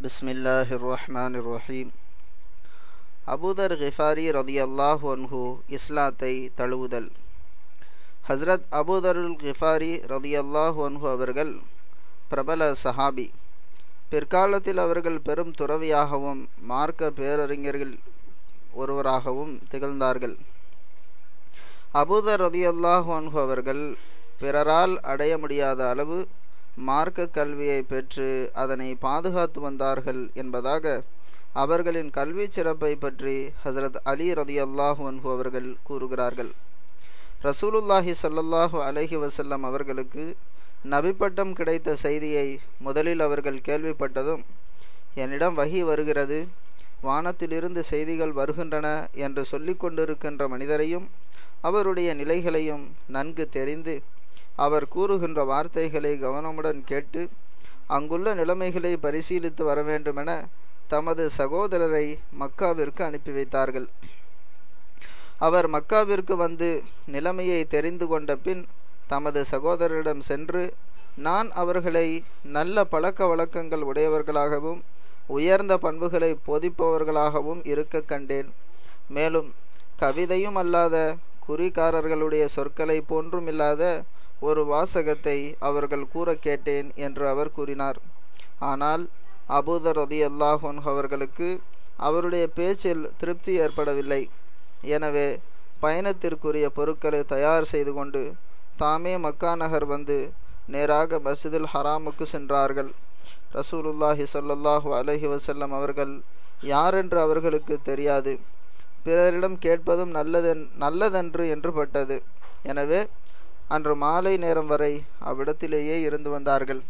பிஸ்மில்லாஹி பிஸ்மில்லாஹிர்ரஹ்மான் ரஹீம் அபூதர் ஹிஃபாரி ரதி அல்லாஹு அன்ஹு இஸ்லாத்தை தழுவுதல். ஹஸ்ரத் அபூதருல் ஹிஃபாரி ரதி அல்லாஹு அன்ஹு அவர்கள் பிரபல சஹாபி. பிற்காலத்தில் அவர்கள் பெரும் துறவியாகவும் மார்க்க பேரறிஞர்கள் ஒருவராகவும் திகழ்ந்தார்கள். அபூதர் ரதி அல்லாஹு அன்ஹு அவர்கள் பிறரால் அடைய முடியாத அளவு மார்க்க கல்வியை பெற்று அதனை பாதுகாத்து வந்தார்கள் என்பதாக அவர்களின் கல்வி சிறப்பை பற்றி ஹசரத் அலி ரதி அல்லாஹு அவர்கள் கூறுகிறார்கள். ரசூலுல்லாஹி சல்லல்லாஹு அலஹி வசல்லம் அவர்களுக்கு நபிப்பட்டம் கிடைத்த செய்தியை முதலில் அவர்கள் கேள்விப்பட்டதும் என்னிடம் வகி வருகிறது. வானத்திலிருந்து செய்திகள் வருகின்றன என்று சொல்லிக் கொண்டிருக்கின்ற மனிதரையும் அவருடைய நிலைகளையும் நன்கு தெரிந்து அவர் கூறுகின்ற வார்த்தைகளை கவனமுடன் கேட்டு அங்குள்ள நிலைமைகளை பரிசீலித்து வர வேண்டுமென தமது சகோதரரை மக்காவிற்கு அனுப்பி வைத்தார்கள். அவர் மக்காவிற்கு வந்து நிலைமையை தெரிந்து கொண்ட பின் தமது சகோதரரிடம் சென்று நான் அவர்களை நல்ல பழக்க வழக்கங்கள் உடையவர்களாகவும் உயர்ந்த பண்புகளை போதிப்பவர்களாகவும் இருக்க கண்டேன். மேலும் கவிதையும் அல்லாத குறிகாரர்களுடைய சொற்களை போன்றும் இல்லாத ஒரு வாசகத்தை அவர்கள் கூற கேட்டேன் என்று அவர் கூறினார். ஆனால் அபூதர் ரதி அல்லாஹோன் அவர்களுக்கு அவருடைய பேச்சில் திருப்தி ஏற்படவில்லை. எனவே பயணத்திற்குரிய பொருட்களை தயார் செய்து கொண்டு தாமே மக்கா நகர் வந்து நேராக மஸ்ஜிதுல் ஹராமுக்கு சென்றார்கள். ரசூலுல்லாஹி சொல்லல்லாஹு அலஹி வசல்லம் அவர்கள் யாரென்று அவர்களுக்கு தெரியாது. பிறரிடம் கேட்பதும் நல்லதென் நல்லதன்று என்று பட்டது. எனவே அன்று மாலை நேரம் வரை அவ்விடத்திலேயே இருந்து வந்தார்கள்.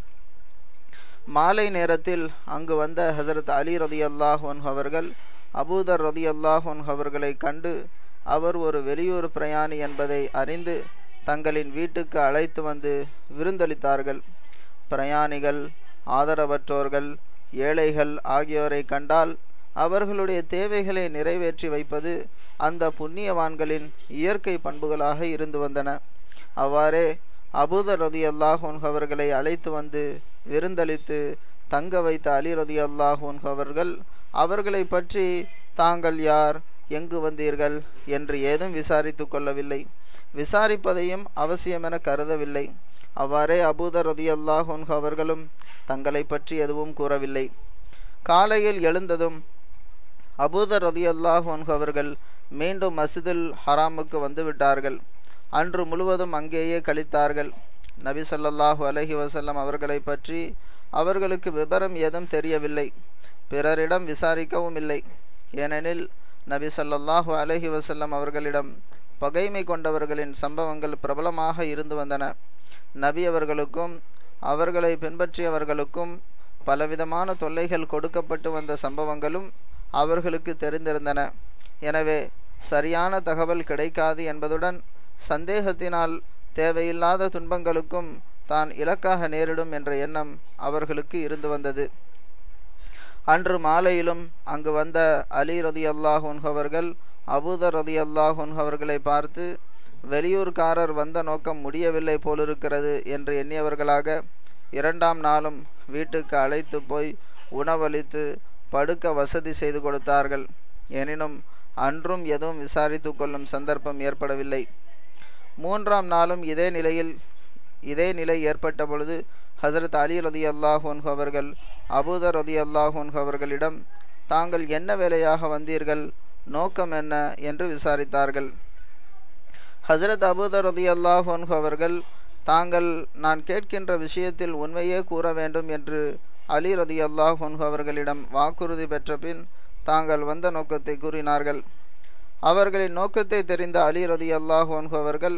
மாலை நேரத்தில் அங்கு வந்த ஹசரத் அலி ரதி அல்லாஹன் அவர்கள் அபூதர் ரதி அல்லாஹன் அவர்களை கண்டு அவர் ஒரு வெளியூர் பிரயாணி என்பதை அறிந்து தங்களின் வீட்டுக்கு அழைத்து வந்து விருந்தளித்தார்கள். பிரயாணிகள் ஆதரவற்றோர்கள் ஏழைகள் ஆகியோரை கண்டால் அவர்களுடைய தேவைகளை நிறைவேற்றி வைப்பது அந்த புண்ணியவான்களின் இயற்கை பண்புகளாக இருந்து வந்தன. அவ்வாறே அபூதர் ரதி அல்லாஹூன் அவர்களை அழைத்து வந்து விருந்தளித்து தங்க வைத்த அலி ரதி அல்லாஹூன் அவர்கள் அவர்களை பற்றி தாங்கள் யார் எங்கு வந்தீர்கள் என்று ஏதும் விசாரித்து கொள்ளவில்லை. விசாரிப்பதையும் அவசியமென கருதவில்லை. அவ்வாறே அபூதர் ரதி அல்லாஹூன் அவர்களும் தங்களை பற்றி எதுவும் கூறவில்லை. காலையில் எழுந்ததும் அபூதர் ரதி அல்லாஹூன் அவர்கள் மீண்டும் மசிதுல் ஹராமுக்கு வந்து விட்டார்கள். அன்று முழுவதும் அங்கேயே கழித்தார்கள். நபி சொல்லாஹு அலஹி வசல்லம் அவர்களை பற்றி அவர்களுக்கு விபரம் ஏதும் தெரியவில்லை. பிறரிடம் விசாரிக்கவும் இல்லை. ஏனெனில் நபி சொல்லாஹு அலஹி வசல்லம் அவர்களிடம் பகைமை கொண்டவர்களின் சம்பவங்கள் பிரபலமாக இருந்து வந்தன. நபி அவர்களுக்கும் அவர்களை பின்பற்றியவர்களுக்கும் பலவிதமான தொல்லைகள் கொடுக்கப்பட்டு வந்த சம்பவங்களும் அவர்களுக்கு தெரிந்திருந்தன. எனவே சரியான தகவல் கிடைக்காது என்பதுடன் சந்தேகத்தினால் தேவையில்லாத துன்பங்களுக்கும் தான் இலக்காக நேரிடும் என்ற எண்ணம் அவர்களுக்கு இருந்து வந்தது. அன்று மாலையிலும் அங்கு வந்த அலி ரதி அல்லாஹூன் அவர்கள் அபூதர் ரதி அல்லாஹூன் பார்த்து வெளியூர்காரர் வந்த நோக்கம் முடியவில்லை போலிருக்கிறது என்று எண்ணியவர்களாக இரண்டாம் நாளும் வீட்டுக்கு அழைத்து போய் உணவளித்து படுக்க வசதி செய்து கொடுத்தார்கள். எனினும் அன்றும் எதுவும் விசாரித்து கொள்ளும் சந்தர்ப்பம் ஏற்படவில்லை. மூன்றாம் நாளும் இதே நிலையில் இதே நிலை ஏற்பட்ட பொழுது ஹசரத் அலி ரதி அல்லாஹூன் அவர்கள் அபூதர் ரதி அல்லாஹூன் அவர்களிடம் தாங்கள் என்ன வேலையாக வந்தீர்கள்? நோக்கம் என்ன? என்று விசாரித்தார்கள். ஹசரத் அபூதர் ரதி அல்லாஹூன் அவர்கள் தாங்கள் நான் கேட்கின்ற விஷயத்தில் உண்மையே கூற வேண்டும் என்று அலி ரதி அல்லாஹூன் அவர்களிடம் வாக்குறுதி பெற்ற பின் தாங்கள் வந்த நோக்கத்தை கூறினார்கள். அவர்களின் நோக்கத்தை தெரிந்த அலி ரதி அல்லாஹூன் அவர்கள்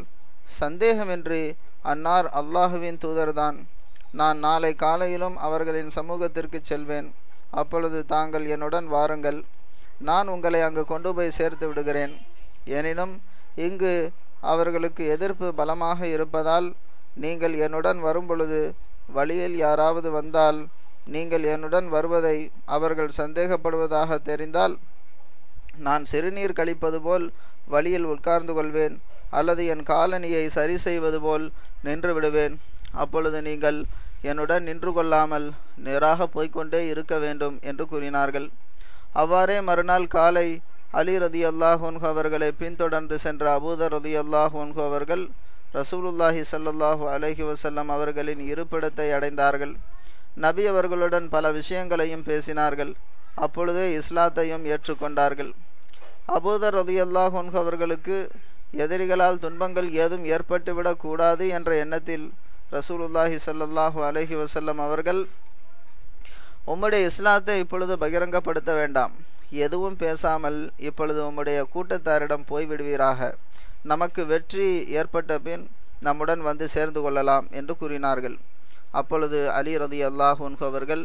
சந்தேகமின்றி அன்னார் அல்லாஹுவின் தூதர்தான். நான் நாளை காலையிலும் அவர்களின் சமூகத்திற்கு செல்வேன். அப்பொழுது தாங்கள் என்னுடன் வாருங்கள். நான் உங்களை அங்கு கொண்டு போய் சேர்த்து விடுகிறேன். எனினும் இங்கு அவர்களுக்கு எதிர்ப்பு பலமாக இருப்பதால் நீங்கள் என்னுடன் வரும்பொழுது வழியில் யாராவது வந்தால் நீங்கள் என்னுடன் வருவதை அவர்கள் சந்தேகப்படுவதாக தெரிந்தால் நான் சிறுநீர் கழிப்பது போல் வழியில் உட்கார்ந்து கொள்வேன் அல்லது என் காலணியை சரி செய்வது போல் நின்று விடுவேன். அப்பொழுது நீங்கள் என்னுடன் நின்று கொள்ளாமல் நேராக போய்க்கொண்டே இருக்க வேண்டும் என்று கூறினார்கள். அவ்வாறே மறுநாள் காலை அலி ரதி அல்லாஹூன்ஹு அவர்களை பின்தொடர்ந்து சென்ற அபூதர் ரதி அல்லாஹூன்ஹு அவர்கள் ரசூலுல்லாஹி சல்லாஹூ அலஹி வசல்லம் அவர்களின் இருப்பிடத்தை அடைந்தார்கள். நபி அவர்களுடன் பல விஷயங்களையும் பேசினார்கள். அப்பொழுதே இஸ்லாத்தையும் ஏற்றுக்கொண்டார்கள். அபூதர் ரதியல்லாஹ் அல்லாஹூன்கு அவர்களுக்கு எதிரிகளால் துன்பங்கள் ஏதும் ஏற்பட்டுவிடக் கூடாது என்ற எண்ணத்தில் ரசூலுல்லாஹி சல்லாஹூ அலஹி வசல்லம் அவர்கள் உம்முடைய இஸ்லாத்தை இப்பொழுது பகிரங்கப்படுத்த வேண்டாம். எதுவும் பேசாமல் இப்பொழுது உம்முடைய கூட்டத்தாரிடம் போய்விடுவீராக நமக்கு வெற்றி ஏற்பட்ட பின் நம்முடன் வந்து சேர்ந்து கொள்ளலாம் என்று கூறினார்கள். அப்பொழுது அலி ரதி அல்லாஹூன் அவர்கள்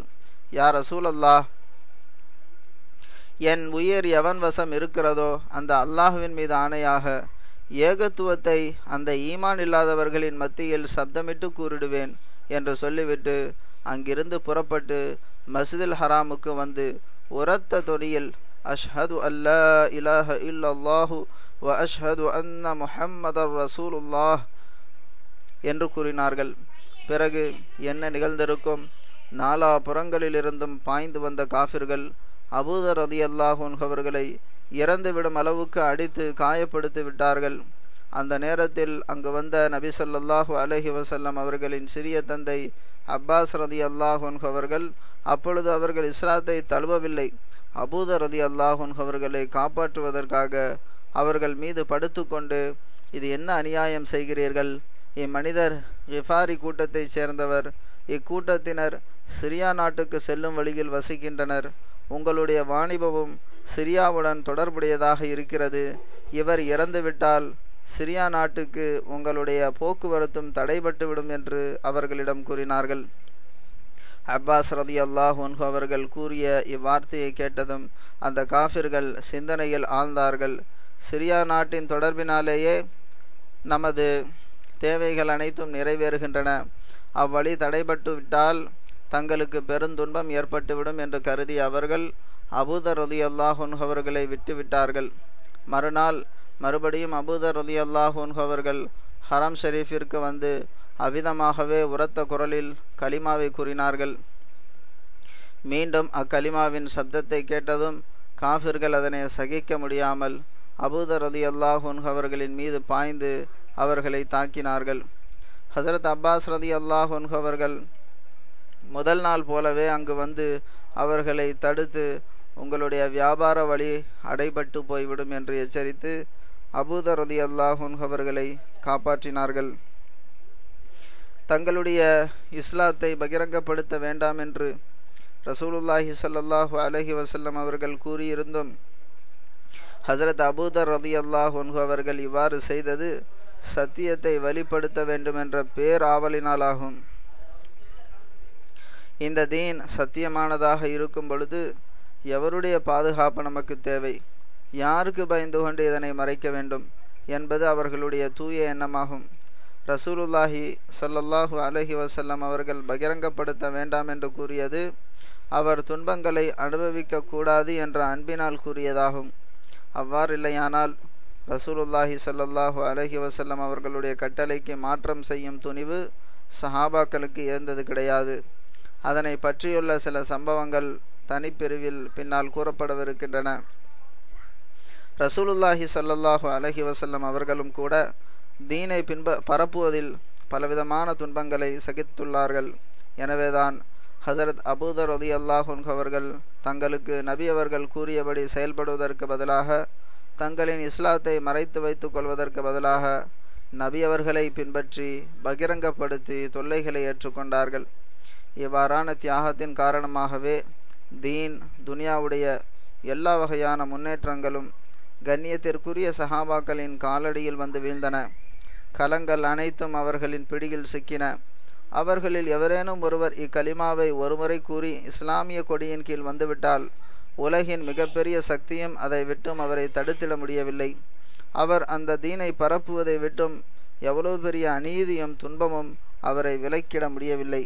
யார் ரசூல் அல்லாஹ் என் உயிர் எவன் வசம் இருக்கிறதோ அந்த அல்லாஹுவின் மீது ஆணையாக ஏகத்துவத்தை அந்த ஈமான் இல்லாதவர்களின் மத்தியில் சப்தமிட்டு கூறிடுவேன் என்று சொல்லிவிட்டு அங்கிருந்து புறப்பட்டு மசிதில் ஹராமுக்கு வந்து உரத்த தொனியில் அஷ்ஹது அல்லா இலாஹ இல்லல்லாஹு வ அஷ்ஹது அன்ன முஹம்மதர் ரசூலுல்லாஹ் என்று கூறினார்கள். பிறகு என்ன நிகழ்ந்திருக்கும்? நாலா புறங்களிலிருந்தும் பாய்ந்து வந்த காஃபிர்கள் அபூதர் ரதி அல்லாஹூன் அவர்களை இறந்துவிடும் அளவுக்கு அடித்து காயப்படுத்தி விட்டார்கள். அந்த நேரத்தில் அங்கு வந்த நபி சொல்லாஹு அலஹி வசல்லம் அவர்களின் சிறிய தந்தை அப்பாஸ் ரதி அல்லாஹூன் அவர்கள் அப்பொழுது அவர்கள் இஸ்லாத்தை தழுவவில்லை. அபூதர் ரதி அல்லாஹூன் அவர்களை காப்பாற்றுவதற்காக அவர்கள் மீது படுத்துக்கொண்டு இது என்ன அநியாயம் செய்கிறீர்கள்? இம்மனிதர் ரிஃபாரி கூட்டத்தைச் சேர்ந்தவர். இக்கூட்டத்தினர் சிரியா நாட்டுக்கு செல்லும் வழியில் வசிக்கின்றனர். உங்களுடைய வாணிபமும் சிரியாவுடன் தொடர்புடையதாக இருக்கிறது. இவர் இறந்துவிட்டால் சிரியா நாட்டுக்கு உங்களுடைய போக்குவரத்தும் தடைபட்டுவிடும் என்று அவர்களிடம் கூறினார்கள். அப்பாஸ் ரதி அல்லாஹூன்ஹு அவர்கள் கூறிய இவ்வார்த்தையை கேட்டதும் அந்த காஃபிர்கள் சிந்தனையில் ஆழ்ந்தார்கள். சிரியா நாட்டின் தொடர்பினாலேயே நமது தேவைகள் அனைத்தும் நிறைவேறுகின்றன. அவ்வழி தடைபட்டுவிட்டால் தங்களுக்கு பெருந்துன்பம் ஏற்பட்டுவிடும் என்று கருதி அவர்கள் அபூதர் ரதி அல்லாஹூன் அவர்களை விட்டுவிட்டார்கள். மறுநாள் மறுபடியும் அபூதர் ரதி அல்லாஹூன் அவர்கள் ஹரம் ஷெரீஃபிற்கு வந்து அவ்விதமாகவே உரத்த குரலில் கலிமாவை கூறினார்கள். மீண்டும் அக்கலிமாவின் சப்தத்தை கேட்டதும் காஃபிர்கள் அதனை சகிக்க முடியாமல் அபூதர் ரதி அல்லாஹூன் அவர்களின் மீது பாய்ந்து அவர்களை தாக்கினார்கள். ஹசரத் அப்பாஸ் ரதி அல்லாஹூன் அவர்கள் முதல் நாள் போலவே அங்கு வந்து அவர்களை தடுத்து உங்களுடைய வியாபார வழி அடைபட்டு போய்விடும் என்று எச்சரித்து அபூதரதி அல்லாஹூன் அவர்களை காப்பாற்றினார்கள். தங்களுடைய இஸ்லாத்தை பகிரங்கப்படுத்த வேண்டாம் என்று ரசூலுல்லாஹி சல்லாஹு அலஹி வசல்லம் அவர்கள் கூறியிருந்தும் ஹசரத் அபூதர் ரதி அல்லாஹ் அவர்கள் இவ்வாறு செய்தது சத்தியத்தை வெளிப்படுத்த வேண்டும் என்ற பேராவலினாலாகும். இந்த தீன் சத்தியமானதாக இருக்கும் பொழுது எவருடைய பாதுகாப்பு நமக்கு தேவை? யாருக்கு பயந்து கொண்டு இதனை மறைக்க வேண்டும்? என்பது அவர்களுடைய தூய எண்ணமாகும். ரசூலுல்லாஹி சல்லல்லாஹு அலஹி வசல்லம் அவர்கள் பகிரங்கப்படுத்த வேண்டாம் என்று கூறியது அவர் துன்பங்களை அனுபவிக்க கூடாது என்ற அன்பினால் கூறியதாகும். அவ்வாறில்லையானால் ரசூலுல்லாஹி சல்லல்லாஹு அலஹி வசல்லம் அவர்களுடைய கட்டளைக்கு மாற்றம் செய்யும் துணிவு சஹாபாக்களுக்கு இருந்தது கிடையாது. அதனை பற்றியுள்ள சில சம்பவங்கள் தனிப்பிரிவில் பின்னால் கூறப்படவிருக்கின்றன. ரசூலுல்லாஹி சல்லாஹு அலஹி வசல்லம் அவர்களும் கூட தீனை பின்ப பரப்புவதில் பலவிதமான துன்பங்களை சகித்துள்ளார்கள். எனவேதான் ஹசரத் அபூதர் ரதி அல்லாஹுன் அவர்கள் தங்களுக்கு நபி அவர்கள் கூறியபடி செயல்படுவதற்கு பதிலாக தங்களின் இஸ்லாத்தை மறைத்து வைத்துக் கொள்வதற்கு பதிலாக நபி அவர்களை பின்பற்றி பகிரங்கப்படுத்தி தொல்லைகளை ஏற்றுக்கொண்டார்கள். இவ்வாறான தியாகத்தின் காரணமாகவே தீன் துனியாவுடைய எல்லா வகையான முன்னேற்றங்களும் கண்ணியத்திற்குரிய சஹாபாக்களின் காலடியில் வந்து வீழ்ந்தன. கலங்கள் அனைத்தும் அவர்களின் பிடியில் சிக்கின. அவர்களில் எவரேனும் ஒருவர் இக்கலிமாவை ஒருமுறை கூறி இஸ்லாமிய கொடியின் கீழ் வந்துவிட்டால் உலகின் மிகப்பெரிய சக்தியும் அதை விட்டும் அவரை தடுத்திட முடியவில்லை. அவர் அந்த தீனை பரப்புவதை விட்டும் எவ்வளவு பெரிய அநீதியும் துன்பமும் அவரை விலக்கிட முடியவில்லை.